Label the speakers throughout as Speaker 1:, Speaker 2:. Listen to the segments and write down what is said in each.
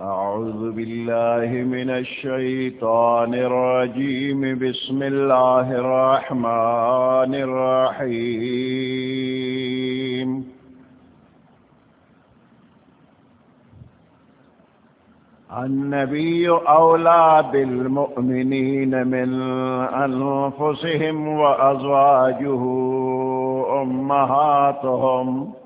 Speaker 1: أعوذ بالله من الشيطان الرجيم. بسم الله الرحمن الرحيم. النبي أولى بالمؤمنين من أنفسهم وأزواجه أمهاتهم. وأزواجه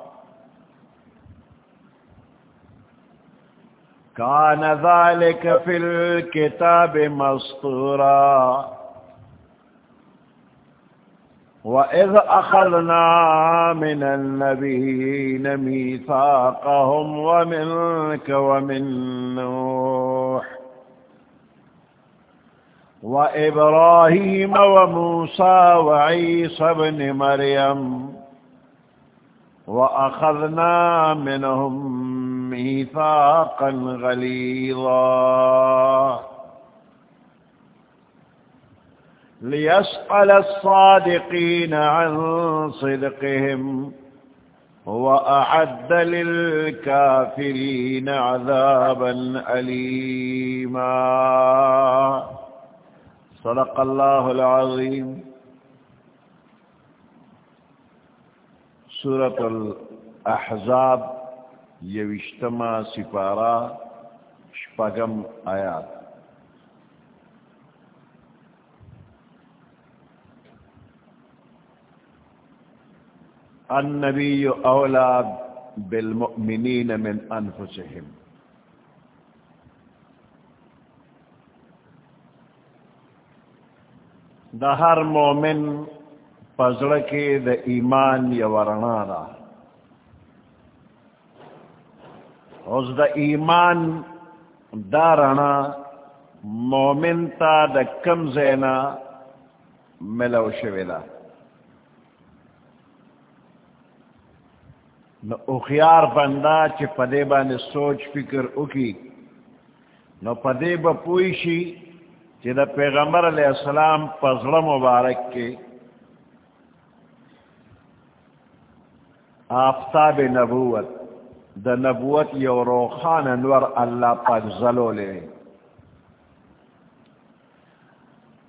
Speaker 1: كان ذلك في الكتاب مسطورا. وإذ أخذنا من النبيين ميثاقهم ومنك ومن نوح وإبراهيم وموسى وعيسى بن مريم وأخذنا منهم ميثاقا غليظا. ليسأل الصادقين عن صدقهم وأعد للكافرين عذابا أليما. صدق الله العظيم. سورة الأحزاب یوشتما سپارہ شپگم آیات. النبی اولاد بالمؤمنین من انفسهم. دا ہر مومن پزڑ کے دا ایمان یا ورنا دا اس دا ایمان دارنا مومن تا دا کم زینا ملو شویلا۔ نو اخیار بندا چی پدے بانے سوچ فکر اکی۔ نو پدے با پوئشی چی دا پیغمبر علیہ السلام پزر مبارک کے۔ آفتاب نبوت۔ دا نبوت یو روخان انور اللہ پاک زلو لے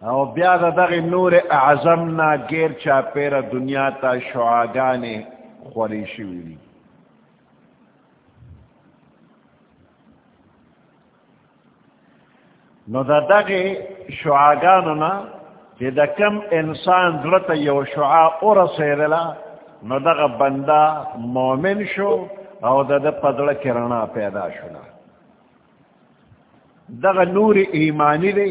Speaker 1: او بیا دا دغی نور اعظمنا گیر چا پیر دنیا تا شعاگانے خوری شویلی نو دا دغی شعاگانونا کہ دا کم انسان دلتا یو شعا اور سیرلا نو دغا بندہ مومن شو او د دا پدڑ کرنا پیدا شنا دا نور ایمانی دی،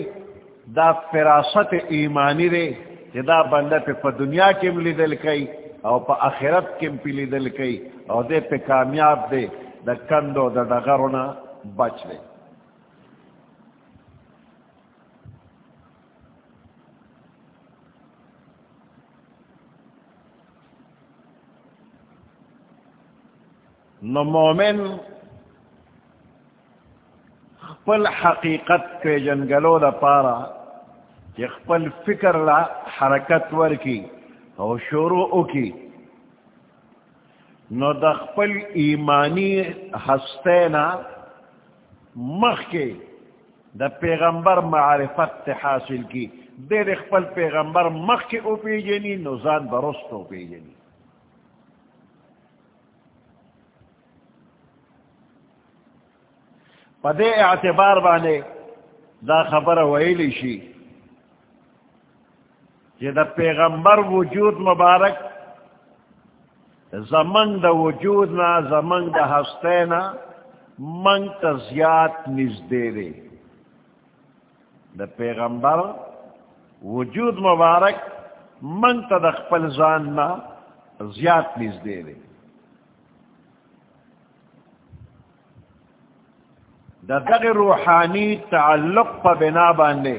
Speaker 1: دا فراست ایمانی دی چې دا بنده پہ دنیا کم لی دل کئی او په آخرت کم پی دل کئی او دے پہ کامیاب دے د کندو د دا بچ دے نو مومن خپل حقیقت کے جنگلو دا پارا کہ خپل فکر لا حرکت ور کی او شروع کی نو دا خپل ایمانی ہستینا مخ کے دا پیغمبر معرفت حاصل کی. دیر خپل پیغمبر مخ کے او پی جنی نو زان برست او پی جنی پدے اعتبار بانے دا خبر ویلی شی کہ دا پیغمبر وجود مبارک زمن دا وجود نا زمن دا ہستے نا منگ تا زیاد نزدے دے دا پیغمبر وجود مبارک منگ تا دا خپل زان نا زیاد نزدے دے دا دغ روحانی تعلق پا بنا باندے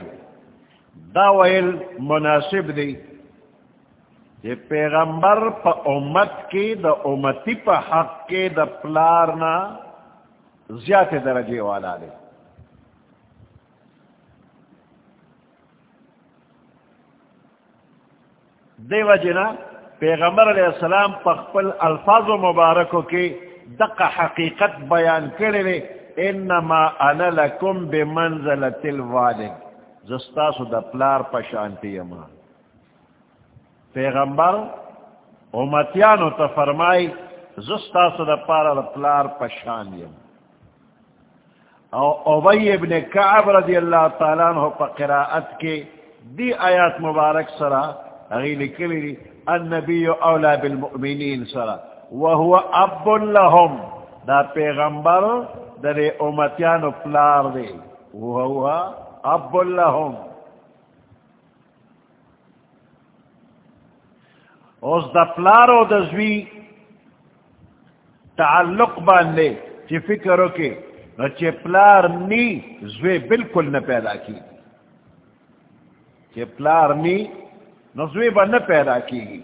Speaker 1: دا ویل مناسب دی کہ پیغمبر پا امت کی دا امتی پا حق کے دا پلارنا زیادہ درجے والا دے دے وجنا پیغمبر علیہ السلام پخپل الفاظ و مبارکو کی دق حقیقت بیان کرے انما انا لکم بمنزلت الوالد زستاسو دا پلار پشانتی اما پیغمبر امتیانو تا فرمائی زستاسو دا پارا دا پلار پشانی اما او عبی ابن کعب رضی اللہ تعالیٰ عنہ پا قراءت کے دی آیات مبارک سرا اغیلی کلی دی النبی اولا بالمؤمنین سرا وهو اب لهم دا پیغمبر در امتیان پلار دے وهو اب لهم اوز دا پلار او دا زوی تعلق باندے، چی فکرو کے نو چی پلار نی زوی بالکل نہ پیدا کی چی پلار نی نزوی با نہ پیدا کی گی.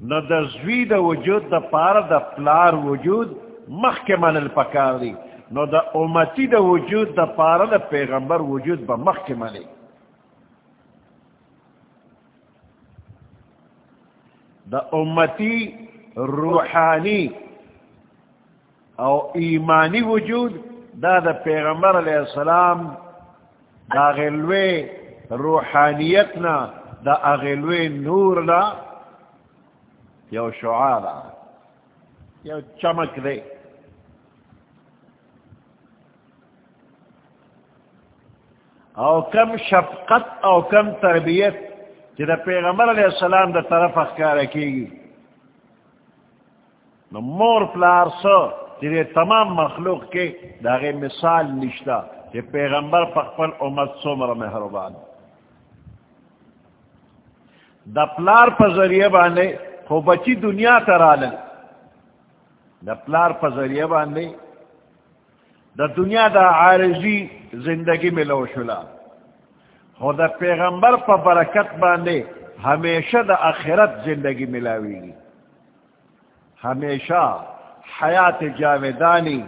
Speaker 1: نہ دزوی دا وجود، دا پار دا پلار وجود مخ کے من الپکار دی نو دا امتی دا وجود دا پار دا پیغمبر وجود با مخ کے منے دا امتی روحانی او ایمانی وجود، دا دا پیغمبر علیہ السلام دا غلوے روحانیتنا دا اغلوی نور نا یو شعارا یو چمک دے او کم شفقت او کم تربیت جی دا پیغمبر علیہ السلام دا طرف اخکار کی گی نو مور پلار سو جی تمام مخلوق کے دا غی مثال نشتا کہ پیغمبر پخپل امت سومر محربان دا پلار پا ذریعہ باندے خو بچی دنیا ترالن. دا پلار پا ذریعہ باندے دا دنیا دا عارضی زندگی میں لو شلا خو دا پیغمبر پا برکت باندے ہمیشہ دا آخرت زندگی ملاوی گی ہمیشہ حیات جاویدانی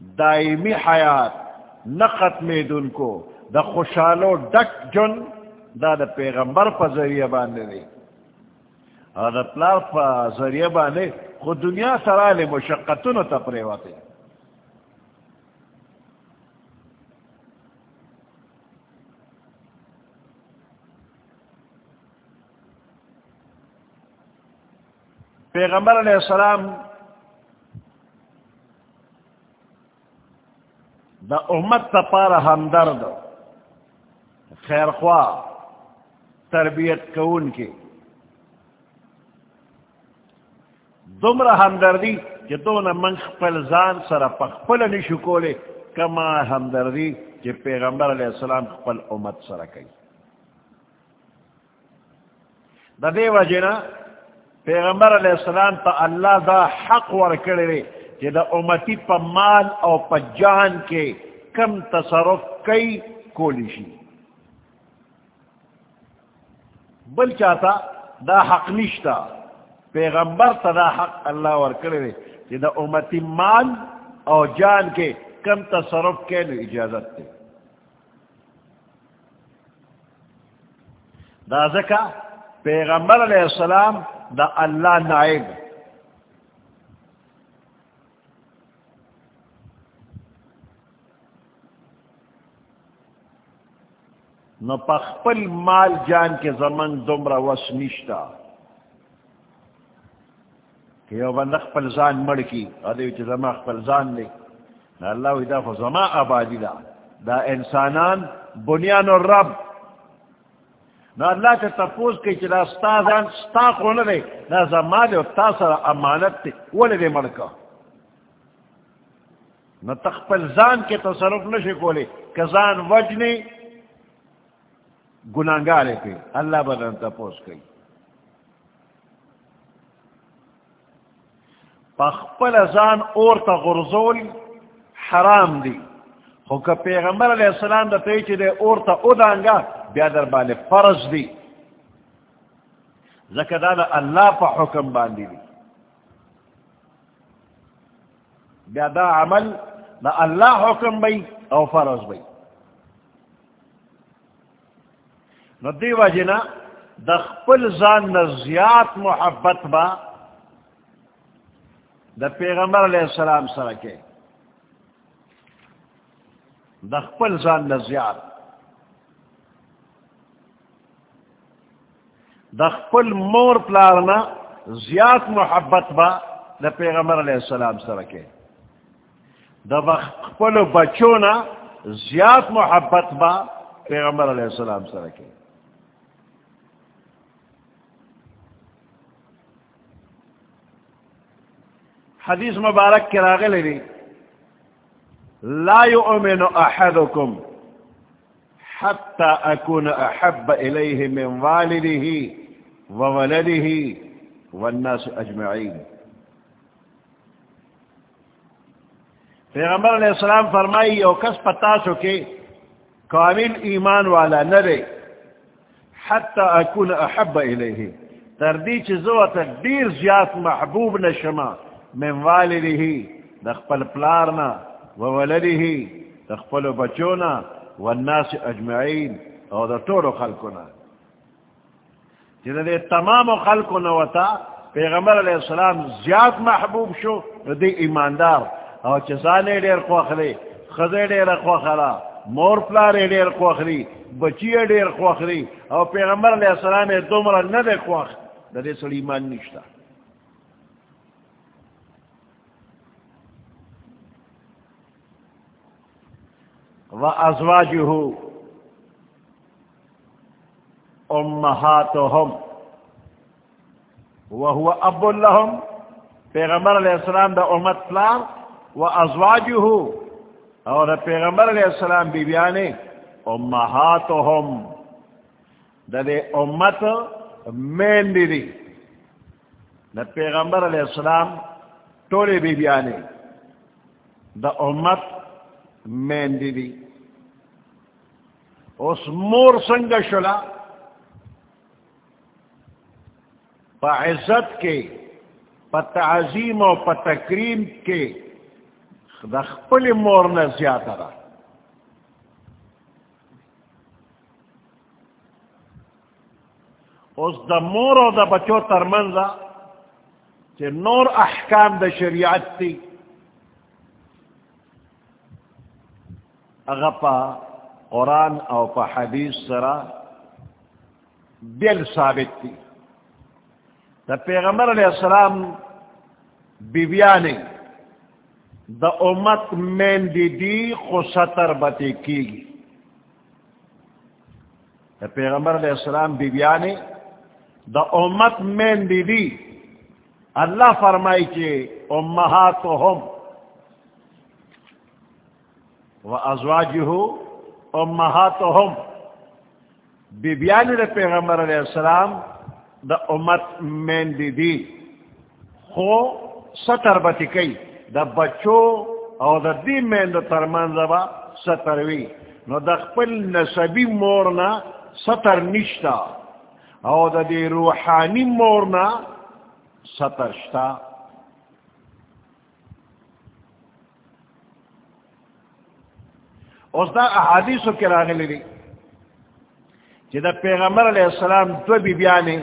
Speaker 1: دائمی حیات نقت میں دن کو دا خوشالو ڈک جن دا دا پیغمبر پا ذریعہ باندے دی. اور دا پلار پا ذریعہ باندے خود دنیا سرال مشقتون تا پریواتے پیغمبر علیہ السلام دا امت تا پارا ہمدرد خیر خواہ تربیت کون کے۔ دمر ہمدردی کہ دون منخ پلزان سر پخپل نشو کولے، کما ہمدردی کہ پیغمبر علیہ السلام خپل امت سر کئی۔ دا دے وجنا پیغمبر علیہ السلام تا اللہ دا حق ورکڑے کہ دا امتی پا مال او پا جان کے کم تصرف کئی کولی شی بل چاہتا دا حق نشتا پیغمبر تا دا حق اللہ ورکڑے کہ دا امتی مال او جان کے کم تصرف کے اجازت تے دا ذکا پیغمبر علیہ السلام دا اللہ نائب. نو پخپل مال جان کے زمن دمرا وس نشتا. کہ یو بند خپل زان مڑ کی ادھے چ زما خپل زان لے. نہ اللہ ودا خو زما آبادی دا. دا انسانان بنیان الرب نہ اللہ تے تپوس کے چلا استادان ستا کون دے نہ زما دے تا سر امانت تے ولے دے مڑکا نہ تخپل زان کے تصرف نشے کولے کزان وجنے گناگارے پہ اللہ بدن تپوس گئی پخپل ازان اور تا غرزول حرام دی. خو که پیغمبر علیہ السلام دا تیچی دے اور تا ادانگا بیا در بانے فرض دی. زکر دا اللہ پا حکم باندی دی. بیا دا عمل دا اللہ حکم بی او فرض بی. نو دی وجنا دا خپل زان نزیات محبت با دا پیغمبر علیہ السلام سرکے دا خپل زان نزیات دا خپل مور پلارنا زیات محبت با دا پیغمبر علیہ السلام سرکے دا خپل بچونا زیات محبت با پیغمبر علیہ السلام سرکے حدیث مبارک کے راغل لی لا يؤمن احدكم حتى اكون احب اليه من والده وولده والناس اجمعين پیغمبر علیہ السلام فرمائی او کس پتا سو کامل ایمان والا نرے حتی اکون احب الیہ تردی چیزو تک دیر زیاد محبوب نشما من والده دخپل پلارنا وولده دخپل بچونا والناس اجمعین او دا طول خلقنا جنہ دے تمام خلقنا وطا پیغمبر علیہ السلام زیاد محبوب شو دے ایماندار. او چزانے دیر خوخلی خزے دیر خوخلا مور پلارے دیر خوخلی بچی دیر خوخلی او پیغمبر علیہ السلام دمرا ندے خوخ دے سلی ایمان نشتا. و وأزواجه أمهاتهم وهو أب لهم پیغمبر علیہ السلام دا امت فلان و ازواجه اور پیغمبر علیہ السلام بی بیانے امہاتهم دا دے امت مین دی دی۔ دا پیغمبر علیہ السلام تولے بی بیانے دا امت مین دی دی اس مور سنگ شلا پا عزت کے پا تعظیم و پا تکریم کے دا خپل مور نہ زیادہ را اس دا مور و دا بچو ترمنزا کہ نور احکام دا شریعت تھی اغپا قرآن او پا حدیث سرا بیل ثابت تھی دا پیغمبر علیہ السلام بیبیانی دا امت مین دی دی خو بتی کی گی دا پیغمبر علیہ السلام بیبیانی دا امت مین دی دی. اللہ فرمائی کہ امہاتهم وازواجه امهاتهم بیبیان دا پیغمبر علیہ السلام دا امت مین دی دی. خو ستر بتی کئی. دا بچو او دا دی مین دا ترمان زبا ستروی نو دا خپل نسبی مورنا ستر نشتا. او دا دی روحانی مورنا ستر شتا. اس دا احادیثو کی راغلی دی چی دا پیغمبر علیہ السلام دو بی بیانی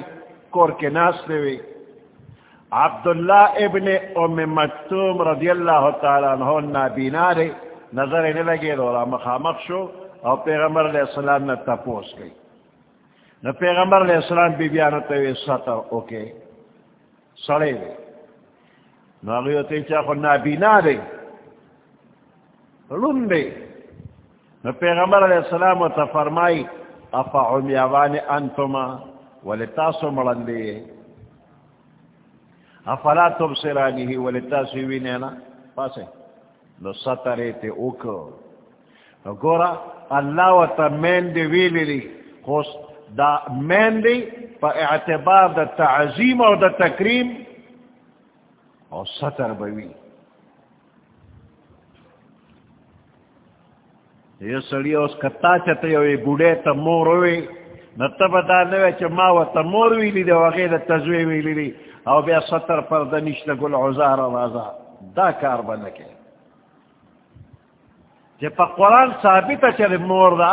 Speaker 1: کور کے ناس دیوی عبداللہ ابن ام مکتوم رضی اللہ تعالیٰ عنہ نابینا دی. نظر انہیں لگے دورا مخامق شو اور پیغمبر علیہ السلام نے تپوس گئی نہ پیغمبر علیہ السلام بی بیانو تیوی سطر اوکے سڑے دی. نو اگیو تی چاکو نابینا دی. رن دی. نو پیغمبر علیہ السلام و تفرمائی افا عمیوان انتما ولتاسو ملندی افلا تبصرانی ہی ولتاسو وینینا پاسے نو سترے تے اوکو نو گورا اللہ و تا مین دی ویلی لی خوص دا مین دی پا اعتبار دا تعظیم و دا تکریم، او ستر بوی یہ سڑی اس کتا چتے ہوئے بوڑھے تا مور ہوئے نتا بدا نوے چا ما و تا مور ویلی دے وغیر تزوی ویلی دی او بیا سطر پر دنشت گل عزار رازا دا کار بنکے چا پا قرآن ثابتا چل مور دا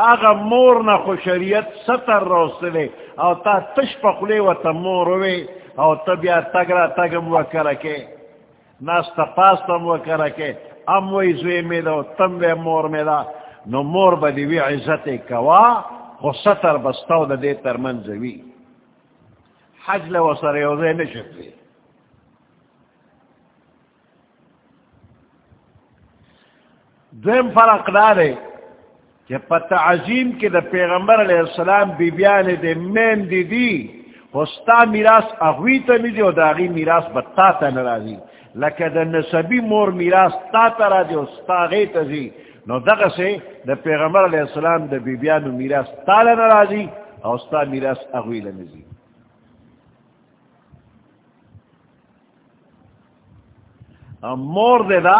Speaker 1: آغا مور نا خو شریعت سطر روسلے او تا تش پا خلے و تا مور ہوئے او تا بیا تگرا تگم و کر کے ناس تا تم و کر کے ام وی زوی می دا تم وی مور می دا نو مور با دیوی عزت کوا خو ستر بستاو دا دی تر منزوی حج لو سر یوزے نشکلی دویم فرق دارے کہ پتہ عظیم کے دا پیغمبر علیہ السلام بی بیان دے مین دی دی خوستا میراس اغوی تا نیدی و دا اغی میراس بتا تا نرازی لکه د نسبی مور میراث تا ترا دی او ستا غیت زی نو دغه سه د پیغمبر علی السلام د بیبیانو میراث تا له ناراضی او ستا میراث اغوی له نزی مور دے دا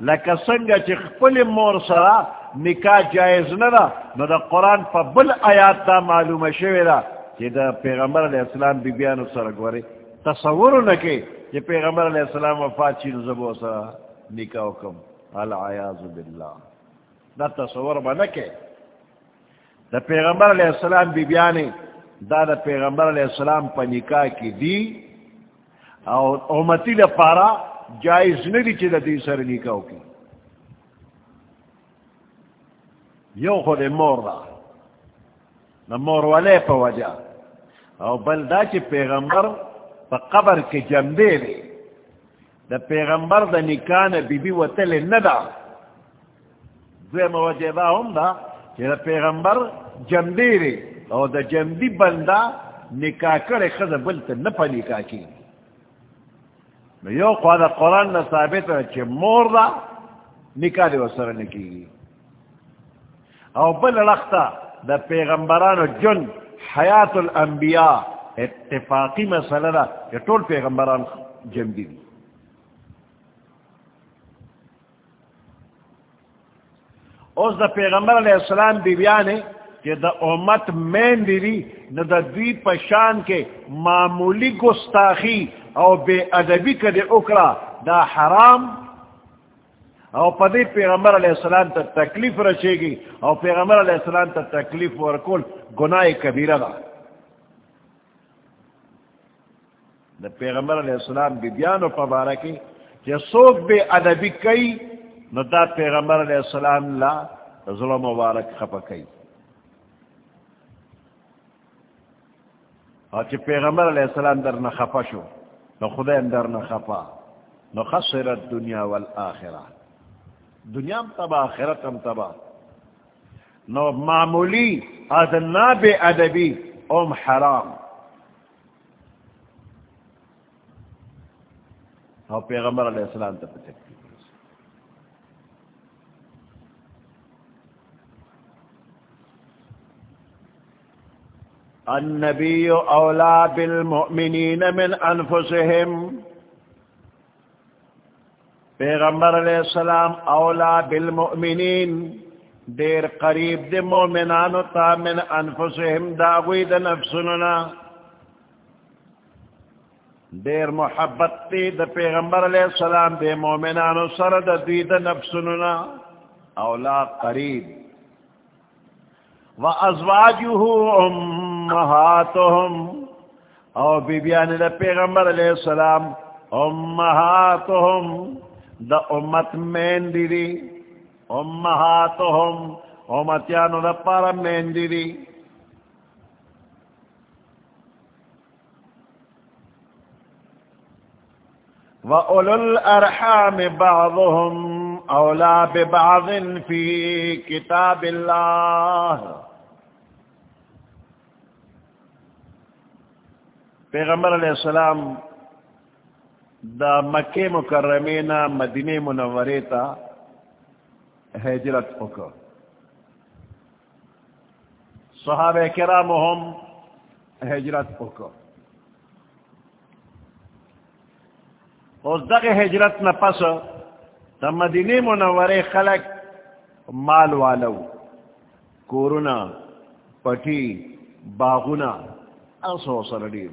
Speaker 1: لکه څنګه چې خپل مور سره نکاح جائز نه ده، نو د قران په بل آیات دا معلومه شوی ده چې د پیغمبر علی السلام بیبیانو سره ګوري تصور نه کې کہ پیغمبر علیہ السلام وفات چی نزبو سا نکاو کم العیاض باللہ. دا تصور با نکے دا پیغمبر علیہ السلام بی بیانی، دا دا پیغمبر علیہ السلام پا نکاح کی دی، او امتی دا پارا جائز ندی چی دا دی سر نکاو کی یو خود مور دا. نا مور والے پا وجہ. او بل دا چی پیغمبر پا قبر کے جمدے دے دا پیغمبر دا نکان بی بی وطل ندا دوے موجہ دا ہم دا کہ دا پیغمبر جمدے دے او دا جمدی بندہ نکاح کرے خز بلتا نپا نکاح کی یو خواہ دا قرآن نا ثابت ہے چھ مور دا نکاح دے وسر نکی او بل لختا دا پیغمبران جن حیات الانبیاء اتفاقی مسئلہ دا کہ طول پیغمبران جم دی۔ دی اوز دا پیغمبر علیہ السلام بی بیانے کہ دا امت مین دی دی نا دا دوی پشان کے معمولی گستاخی او بے ادبی کدے اکرا دا حرام او پدی پیغمبر علیہ السلام تا تکلیف رچے گی او پیغمبر علیہ السلام تا تکلیف ورکول گناہ کبیرہ دا۔ دا پیغمبر علیہ السلام بی بیانو پا بارا کی کہ سوک بے ادبی کئی نو دا پیغمبر علیہ السلام لا ظلم مبارک خپا کئی اور چی پیغمبر علیہ السلام در نخفا شو، نو خدا در نخفا نو خسرت دنیا والآخرہ دنیا ہم تبا آخرت ہم تبا نو معمولی ادنا بے ادبی ام حرام. او پیغمبر علیہ السلام تا پتک النبی اولا بالمؤمنین من انفسهم. پیغمبر علیہ السلام اولا بالمؤمنین. دیر قریب دے مومنانو تا من انفسهم داوی دا نفسننا دیر محبت تی دا پیغمبر علیہ السلام دے مومنانو سر دا دوی دا نفسننا اولا قریب و ازواجوہو امہاتوہم او بی بیان دا پیغمبر علیہ السلام امہاتوہم دا امت مین دی دی امہاتوہم امتیانو دا پارا مین دی دی وَأُولُو الْأَرْحَامِ بَعْضُهُمْ أَوْلَى بِبَعْضٍ فِي كِتَابِ اللَّهِ. پیغمبر علیہ السلام دا مکہ مکرمینا مدینہ منوریتا حجرت اکر صحابہ کرام ہم حجرت اکر اس دغ ہجرت نہ پس دا مدینی منور خلق مال والو کورونا پٹی باغنا اسو سر ډیر.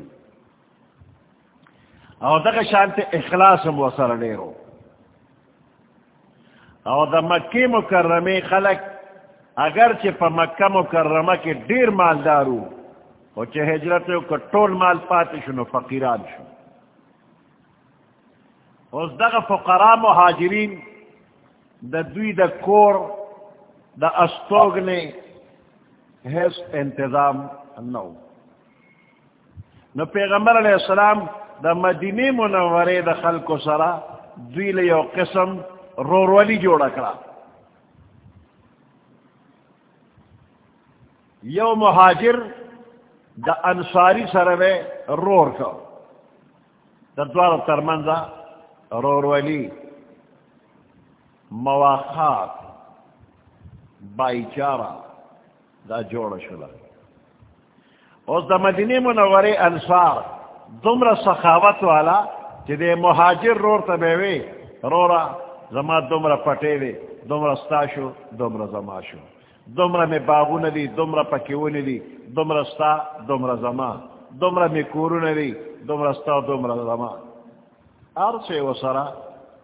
Speaker 1: او دغه شانت اخلاص مو سره ډیرو او د مکی مکرمه خلق اگر چې په مکه مکرمه کې ډیر مالدارو او چې هجرت یو کټول مال پاتې شنو فقیران شو. اوس دغه فقرا مهاجرین د دوی د کور، د استوګنه هیڅ انتظام نو نو پیغمبر علیہ السلام د مدینه منوره د خلکو سره دوی له یو قسم روروالی جوړ کړه. یو مهاجر د انصاری سره رور کو د دوار ترمنځ روروالی مواخات بائی چارہ دا جوڑ شلا اس دا مدینی منور انصار دمر سخاوت والا چی دے مہاجر رور تبیوی رورا، زما دمر پٹے دے دمر ستاشو دمر زما شو. دمر میں باغون دی دمر پکیون دی دمر ستا دمر زما. دمر میں کورون دی دمر ستا دمر زما. ارچے و سرا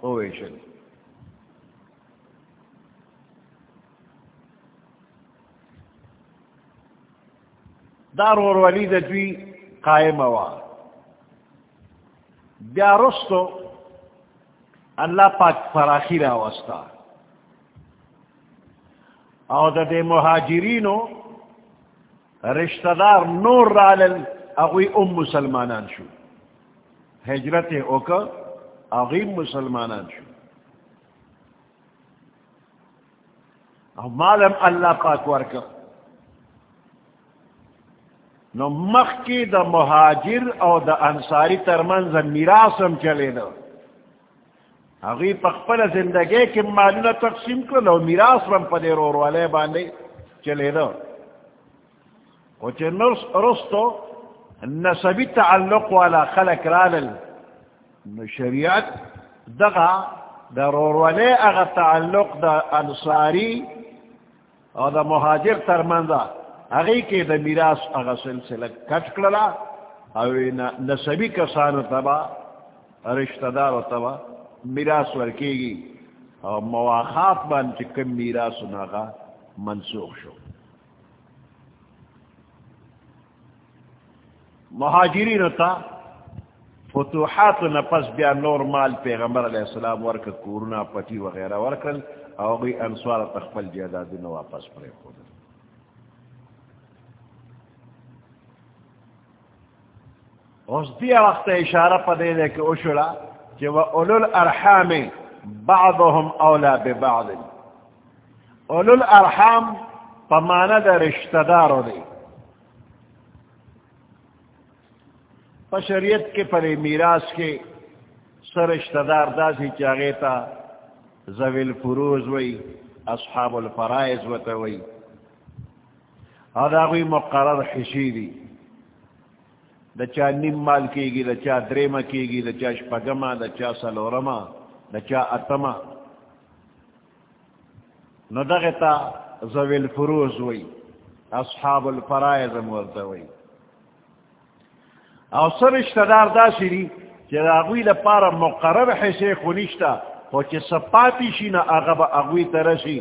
Speaker 1: اویشن دار اور ولی دوی قائم وا بیا رستو اللہ پاک فراخی را وستا او د دې مهاجرینو رشتہ دار نور رالل اغوی ام مسلمانان شو. ہجرت اوکا اغیم مسلمانان شو. او مالم اللہ پاک ورکا. نو مخ کی دا مہاجر او دا انصاری ترمنز میراسم چلے دا اغی پخپل زندگی کی مالنا تقسیم کرو لو میراس رم پدے رو روالے باندے چلے دا وچے نرس رستو نسبی تعلق والا خلق رالل. نو شریعت دغا دا رورولے اغا تعلق دا انصاری او دا مہاجر ترمندا اغی کے دا میراس اغا سلسلہ کٹ کرلا او نسبی کسانو تبا رشتہ دارو تبا میراس ورکی گی او مواخات بان چکم میراس ناغا منسوخ شو. مہاجرین تا فتوحات نفس بیا نور مال پیغمبر علیہ السلام ورک کورونا پتی وغیرہ ورکل او گئی انسوار تخفل جیداد نو واپس پرے خود. اس دیا وقت اشارہ پا دے دے کہ اشڑا کہ وہ اولو الارحام بعضهم اولا ببعض. اولو الارحام پا دا رشتہ دارو دے. پشریت کے پر میراث کے سرشتہ دار داسی چاہے تا زویل فروز وئی اصحاب الفرائض وتا وئی ادا کوئی مقرر حشی دی. دا چا نیم مال کی گی دا چا دریم کی گی دا چا شپگما دا چا سلورما دا چا اتما نو دغتا زویل فروز وئی اصحاب الفرائض مورتا وئی او سر رشتہ دار دا سری چی دا اغوی دا پارا مقرر حیثے خونشتا خو چی سپاتی شی نا اغبا اغوی ترسی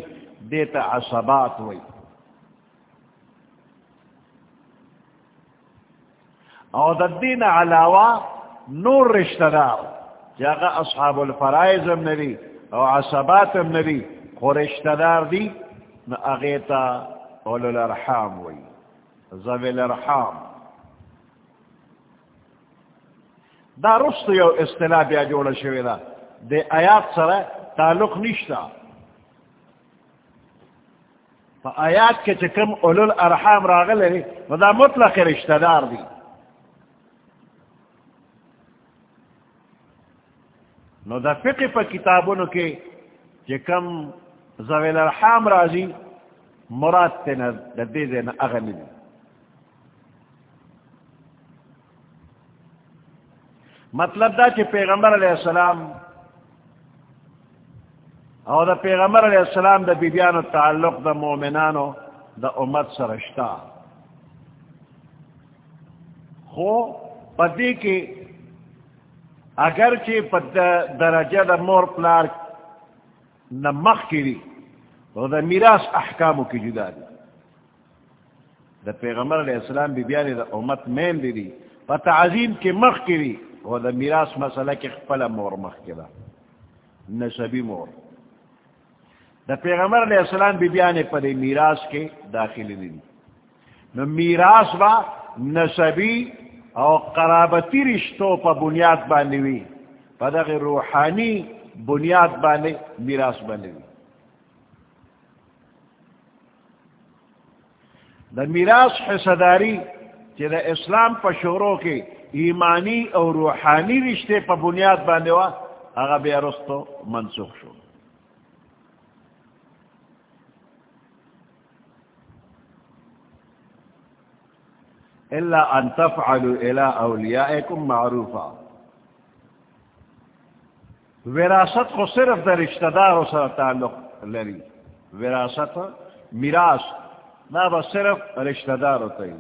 Speaker 1: دیتا عصبات وی او دا دین علاوہ نور رشتہ دار چی اغا اصحاب الفرائض ام نبی او عصبات ام نبی خو رشتہ دار دی نا اغیتا اولو الارحام وی زوی الارحام دا رست یو اصطلاح بیا جوڑا شوی دا دے آیات سر تعلق نشتا فا آیات کے چکم اولو الارحام راغل ہے دا مطلق رشتہ دار دی نو دا فقہ پا کتابونو کے چکم زویل الارحام رازی مراد تینا دا دے دینا اغنی مطلب دا کہ پیغمبر علیہ السلام او دا پیغمبر علیہ السلام دا بیبیانو تعلق دا مومنانو دا امت سرشتا خو پدی کی اگر چی پد درجہ دا مور پلار نمخ کی دی تو دا میراس احکامو کی جدا دی دا پیغمبر علیہ السلام بیبیانی دا امت مین دی دی پا تعظیم کی مخ کی دی وہ دا میراس مسئلہ کی خپل مور مخ کی نسبی مور. دا پیغمبر علیہ السلام بی بیانے پر میراس کے داخل دی نو میراس با نسبی او قرابتی رشتوں پا بنیاد بانوی پا دا روحانی بنیاد بانے میراس بانوی دا میراس حصداری چی دا اسلام پا شوروں کے ایمانی اور روحانی رشتے پا بنیاد بانوا اگا بے رستو منسوخ شو. الا ان تفعلوا الى اولیائکم معروفا. وراثت کو صرف در رشتہ دار سر تعلق لری وراثت، میراث نہ بس صرف رشتہ دار ہوتا ہی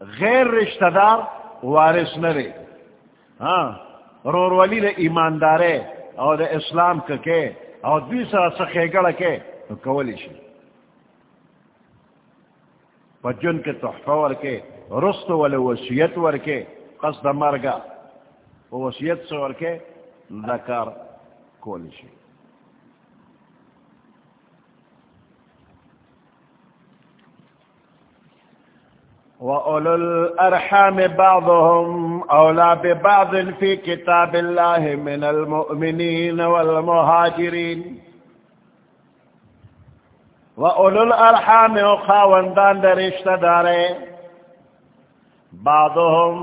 Speaker 1: غیر رشتہ دار وارث نرے ہاں رور ولی دے ایماندارے اور دے اسلام کے اور دوسرا سخے گڑ کے تو کولی شی پجن کے تحفہ ور کے رست والے وسیعت ور کے قصد مرگا وسیعت سے ور کے ذکر کولی شی وَأُولُو الْأَرْحَامِ بَعْضُهُمْ أَوْلَى بِبَعْضٍ فِي كِتَابِ اللَّهِ مِنَ الْمُؤْمِنِينَ وَالْمُهَاجِرِينَ. وَأُولُو الْأَرْحَامِ وَخَاوَنْدَانَ دَرِشْتَ دَارَيْ بَعْضُهُمْ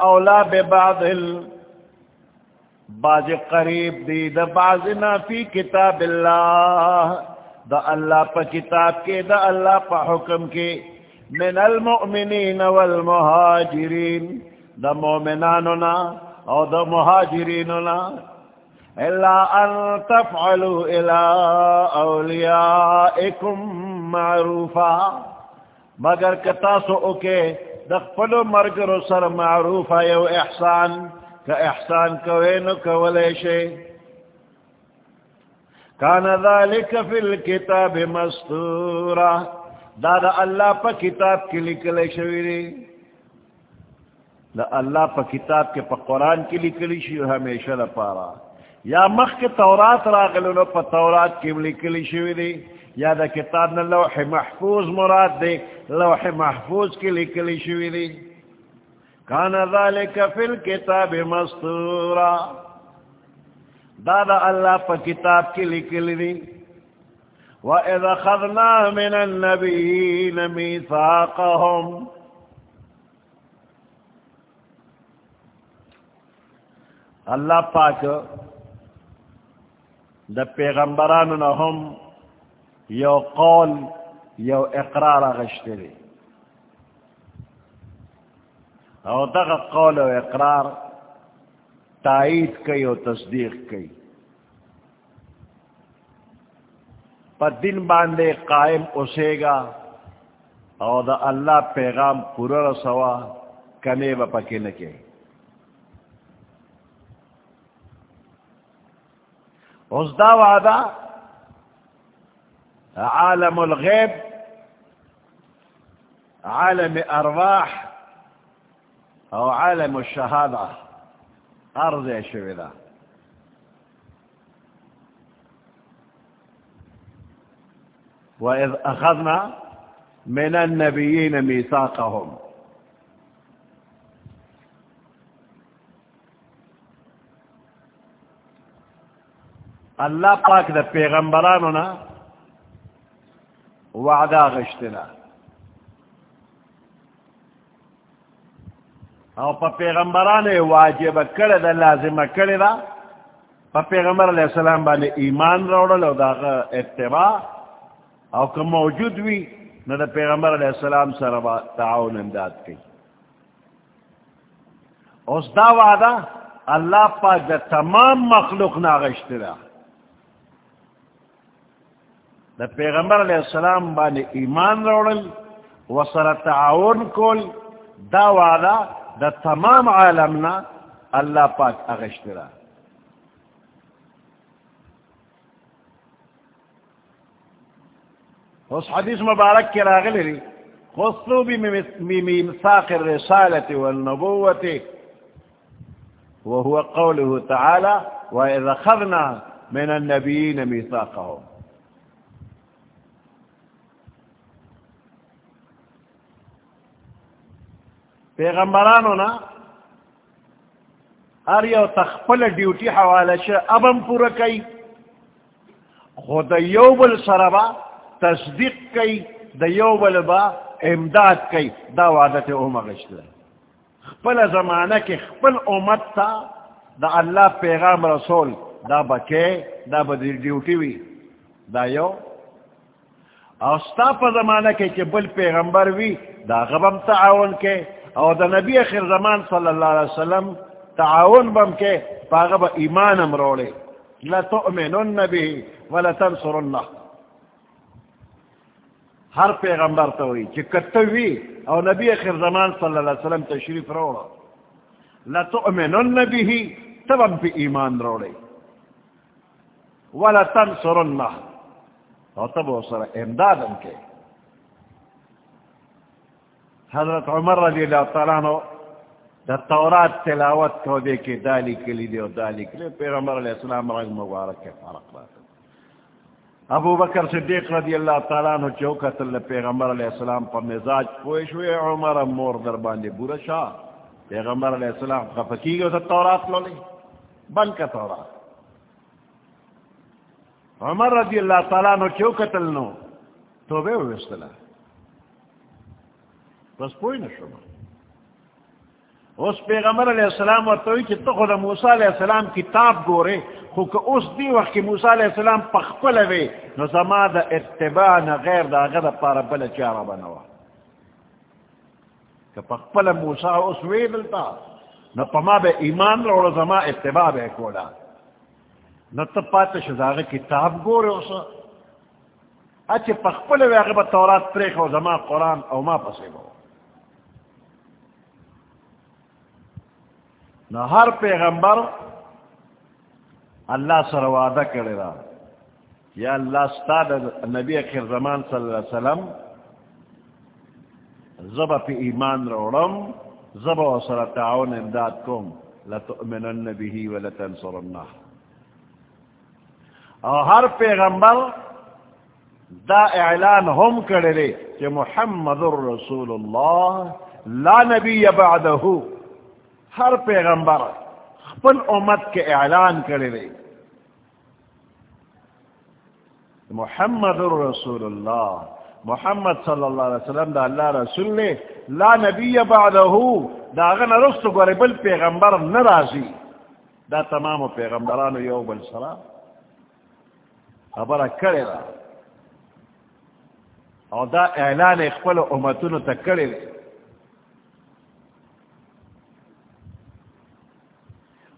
Speaker 1: أَوْلَى بِبَعْضٍ. بعض قریب دی دا بعضنا فی کتاب اللہ دا اللہ پا کتاب کے دا اللہ پا حکم کے. من المؤمنین والمہاجرین، دا مومناننا او دا مہاجریننا الا ان تفعلوا الى اولیائکم معروفا، مگر کتاسو اوکے دخپلو مرگر سر معروفا یو احسان کا احسان کوئنو کولیشے کان ذالک فی الكتاب مستورا دا دا اللہ پا کتاب کی لکلے شویری دا اللہ پا کتاب کے پا قرآن کی لکلی شوی ہمیشہ دا پارا. یا مخ کے تورات راغلو پا تورات کی لکلی شویری یا دا کتاب نا لوح محفوظ مراد دے لوح محفوظ کی لکلی شویری کان ذالک فی الكتاب مستورا. دا دا اللہ پا کتاب کی لکلی وَإِذَا خَذْنَا مِنَ النَّبِيِّينَ مِيثَاقَهُمْ اللہ پاک دا پیغمبران نہم یو قول، یو اقرار غشتری او دغا قول و اقرار تائید کئی و تصدیق کئی دن باندھے قائم اسے گا اور دا اللہ پیغام پورا رسوا کنے و پکے نکے۔ اس دا وعدہ عالم الغیب، عالم ارواح او عالم الشہادہ ارض شویدہ۔ وَإِذْ أَخَذْنَا مِنَ النَّبِيِّينَ مِيثَاقَهُمْ اللہ پاک دا پیغمبرانو نا وعدہ غشتنا او پا پیغمبرانو واجب کرد دا، لازم کرد دا، پا پیغمبر علیہ السلام بانے ایمان روڑل او دا اتباع او که موجود وی نہ دا پیغمبر علیہ السلام سر تعاون امداد کی اس دا وعدہ اللہ پاک دا تمام مخلوق ناغشت دا دا پیغمبر علیہ السلام بانی ایمان روڑل وسر تعاون کول، دا وعدا دا تمام عالمنا اللہ پاک اغشترا اس حدیث مبارک کی راغلی لی خصو بی ممساق الرسالة والنبوة. وهو قوله تعالى وإذا خذنا من النبيين ميثاقهم. پیغمبرانو نا ار یو تخپل ڈیوٹی حوالہ شا ابم پورا کئی خود یو بل سربا تصدیق کئی دا یو بل با امداد کئی دا وعدت اوم غشت خپل زمانہ کی خپل امت تا دا اللہ پیغام رسول، دا بکے دا بدر ڈیوٹی وی دا یو. اوستا پا زمانہ کے کہ بل پیغمبر وی دا غبم تعاون کے او دا نبی اخر زمان صلی اللہ علیہ وسلم تعاون بم کے پاغب ایمان امروڑے لتؤمنن به، ولا تنصرن ہر پیغمبر تو ہوئی کہ کتوی او نبی اخر زمان صلی اللہ علیہ وسلم تشریف روڑا لتؤمنن به تبم پی ایمان روڑے ولا تنصرن. او تب سر امدادن کے حضرت عمر رضی اللہ تعالیٰ عنہ دا تورات تلاوت کو دے کے دالی کے لیے دے دالی کے لیے پیغمبر علیہ السلام رنگ مبارک کے فرق رہتا ابو بکر صدیق رضی اللہ تعالیٰ عنہ چوکت اللہ پیغمبر علیہ السلام پر مزاج پوش ہوئے، عمر مور در باندے بورا شاہ۔ پیغمبر علیہ السلام کا خفکی گئے تو تورات لو لی بن کا تورات۔ عمر رضی اللہ تعالیٰ عنہ چوکت اللہ تو بے ہوئے استلاح بس پوئی نشو اس پیغمبر علیہ السلام اور توئی کہ تو خود موسیٰ علیہ السلام کتاب گورے خو کہ اس دی وقت کی موسیٰ علیہ السلام پخپل وے نو زما دا اتباع نا غیر دا غدا پارا بل چارا بنوا کہ پخپل موسیٰ اس وے دلتا نو پما بے ایمان رو زما اتباع بے کولا نو تب پاتا شداغ کتاب گورے اس اچھے پخپل وے اگر با تورات پریخ و زما قرآن او ما پسے بو نہ ہر پیغمبر اللہ سر وعدہ کرے رہا یا اللہ استاد نبی اخر زمان صلی اللہ علیہ وسلم، زب پی ایمان روڑم، زب و سر تعاون امداد کم، لتؤمنن به ولتنصرنہ اور ہر پیغمبر دا اعلان ہم کرے رے کہ محمد الرسول اللہ، لا نبی بعدہ. ہر پیغمبر خپل امت کے اعلان کرے رہے محمد الرسول اللہ، محمد صلی اللہ علیہ وسلم دا اللہ رسول نے، لا نبی بعدہ دا غن رست گوری بل پیغمبر نرازی۔ دا تمام پیغمبرانو یو بل سرا۔ خبر کرے را اور دا اعلان اخبر امتونو تک کرے رہے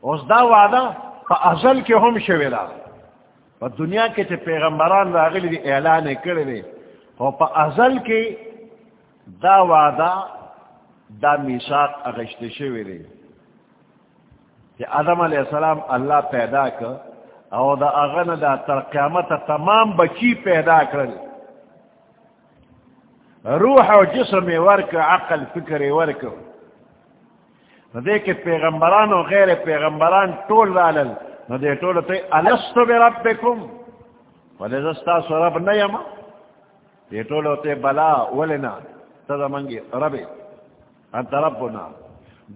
Speaker 1: اس دا وعدہ پا ازل کے ہم شویلا پا دنیا کے چھے پیغمبران راغلی دی اعلان کرے دے پا ازل کے دا وعدہ دا میساق اغشت شوی کہ آدم علیہ السلام اللہ پیدا کر او دا اغن دا تر قیامت تمام بچی پیدا کر روح و جسم ورک عقل، فکر ورک نو دے کے پیغمبران و غیر پیغمبران ٹول رالل. نو دے ٹول تے الستو بے ربکم ولی زستا سو رب نیم دے ٹول تے بلا ولنا. تدا منگی ربی. انت ربنا.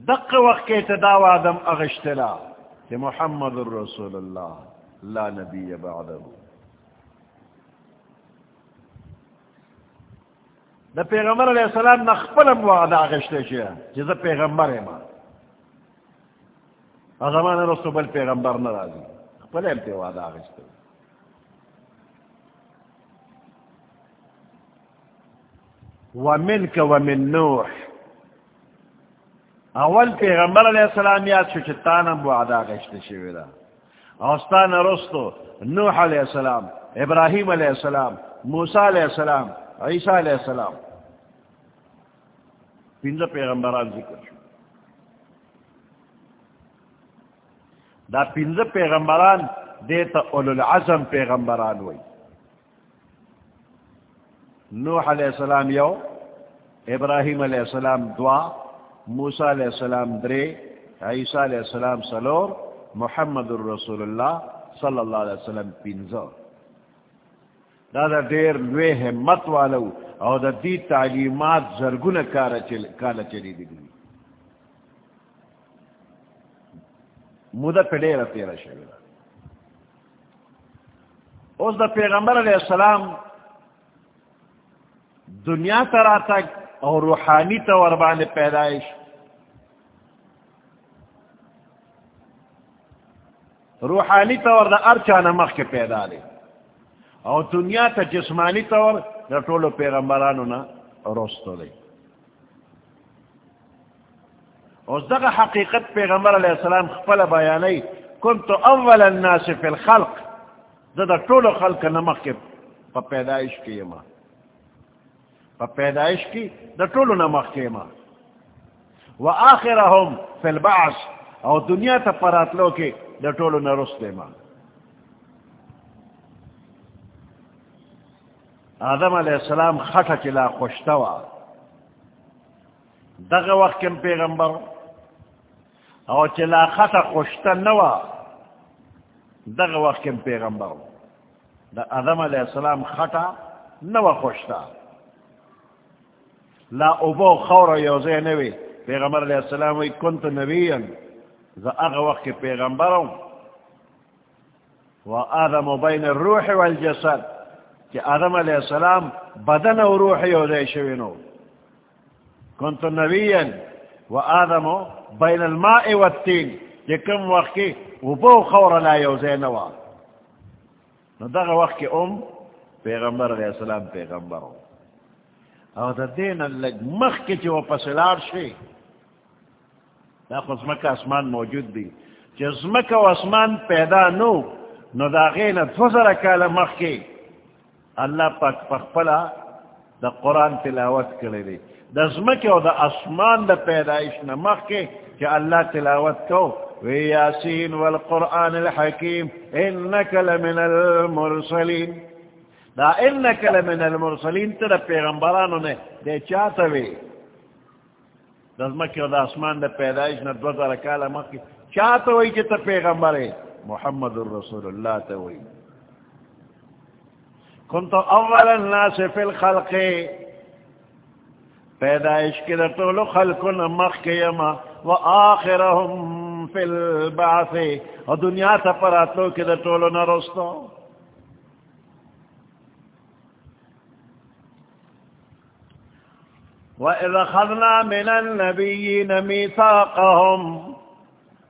Speaker 1: دق وقت کے تداو آدم اغشتلا کہ محمد الرسول اللہ. لا نبی بعدہ. دا پیغمبر علیہ السلام نخپلم وعدہ اغشتے شیا. جزا پیغمبر ہے ماں زمان رسو بل پیغمبر نرازی پل امتی وعدا آغشتو ومنک ومن نوح. اول پیغمبر علیہ السلام یاد شو چتانم وعدا آغشت شویدا اوستان رسو نوح علیہ السلام، ابراہیم علیہ السلام، موسیٰ علیہ السلام، عیسیٰ علیہ السلام. پنج پیغمبران ذکر شو. دا پنج پیغمبران دیتا اولو العظم پیغمبران وی. نوح علیہ السلام یو، ابراہیم علیہ السلام دعا موسیٰ علیہ السلام درے، عیسیٰ علیہ السلام سلور، محمد الرسول اللہ صلی اللہ علیہ وسلم پنزو دا دیر لوے حمت والو او دا دی تعلیمات زرگون کالا چلی دی. گئی مدہ پہ دیر تیرہ شوی اس دا پیغمبر علیہ السلام دنیا ترا تک اور روحانی طور بان پیدائش روحانی طور دا ارچا نمخ کے پیدا لے اور دنیا تا جسمانی طور دا طول پیغمبرانو نا روستو لے اس دا حقیقت پیغمبر علیہ السلام خپل بیانی کنتو اول الناس فی الخلق. دا دا طول خلق نمخ کے پا پیدائش کی یما پا پیدائش کی دا طول نمخ کے یما و آخرهم فی البعث. اور دنیا تا پراتلو کے دا ٹولو نرستے ما آدم علیہ السلام خطا چلا خوشتوا دغ وقت کم پیغمبر. او چلا خطا خوشتا نوا دغ وقت کم پیغمبر. دا آدم علیہ السلام خطا نوا خوشتا لا ابو خور یوزے نوی پیغمبر علیہ السلام وی کنت نبیاً. اغ وقت پیغمبروں و آدم بین الروح والجسد. کہ آدم علیہ السلام بدن و روح یو دے شوینو کنت نبیا و آدم بین الماء والتین کہ وقت کی و بو خور لا یو دے نوا وقت کی ام پیغمبر علیہ السلام پیغمبروں او دا دین اللگ مخ کی جو پسلار شی دا خزمک اسمان موجود دی. جزمک و اسمان پیدا نو نو دا غین فزر کال مخ کی اللہ پاک پخپلا دا قرآن تلاوت کرے دی. دا زمک و دا اسمان دا پیدایش نمخ کی کہ اللہ تلاوت کو وی یاسین والقرآن الحکیم انک لمن المرسلین. دا انک لمن المرسلین تر پیغمبرانو نے دے چاہتا وی. دا دزمکی و دا اسمان دا پیدایش نا دو در کالا مکی چاہتا ہوئی چی تا پیغمبر محمد الرسول اللہ تا ہوئی کنتو اول الناس فی الخلق. پیدایش کی دا طول خلقنا مخی یما و آخرهم فی البعث. و دنیا تا پراتلو کی دا طول نرستو. وَإِذَا خَذْنَا مِنَ النَّبِيِّينَ مِيثَاقَهُمْ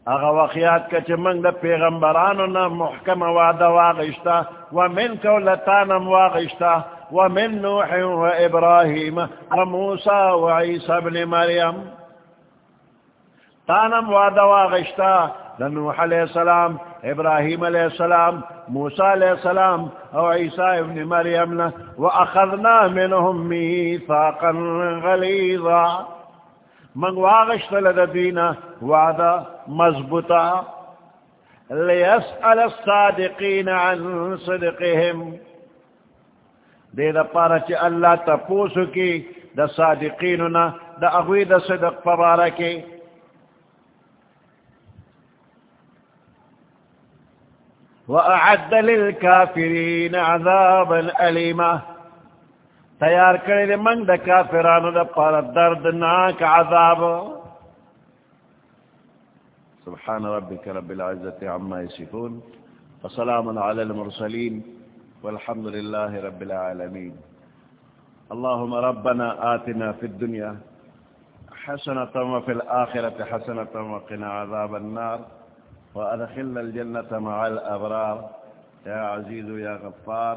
Speaker 1: اغا وخیات کا چھ منگ دا پیغمبرانو نا محکم وعد واغشتا ومن کولتانم واغشتا ومن نوح و ابراہیم و موسیٰ و عیسیٰ بن مریم. تانم وعد واغشتا نوح علیہ السلام ابراہیم علیہ السلام موسیٰ علیہ السلام او عیسیٰ ابن مریم واخذنا منهم میثاقا غلیظا. من واغشت لدینا وعدا مضبوطا لیسأل الصادقین عن صدقهم دے دا پارا چی اللہ تا پوسو کی دا صادقیننا دا اغوی دا صدق پبارا کی۔ وأعد للكافرين عذابا أليما۔ تيار كريد من دا كافران دا قال الدردناك عذاب. سبحان ربك رب العزة عما يسفون وسلام على المرسلين والحمد لله رب العالمين اللهم ربنا آتنا في الدنيا حسنة وفي الآخرة حسنة وقنا عذاب النار وأدخلنا الجنة مع الأبرار يا عزيز يا غفار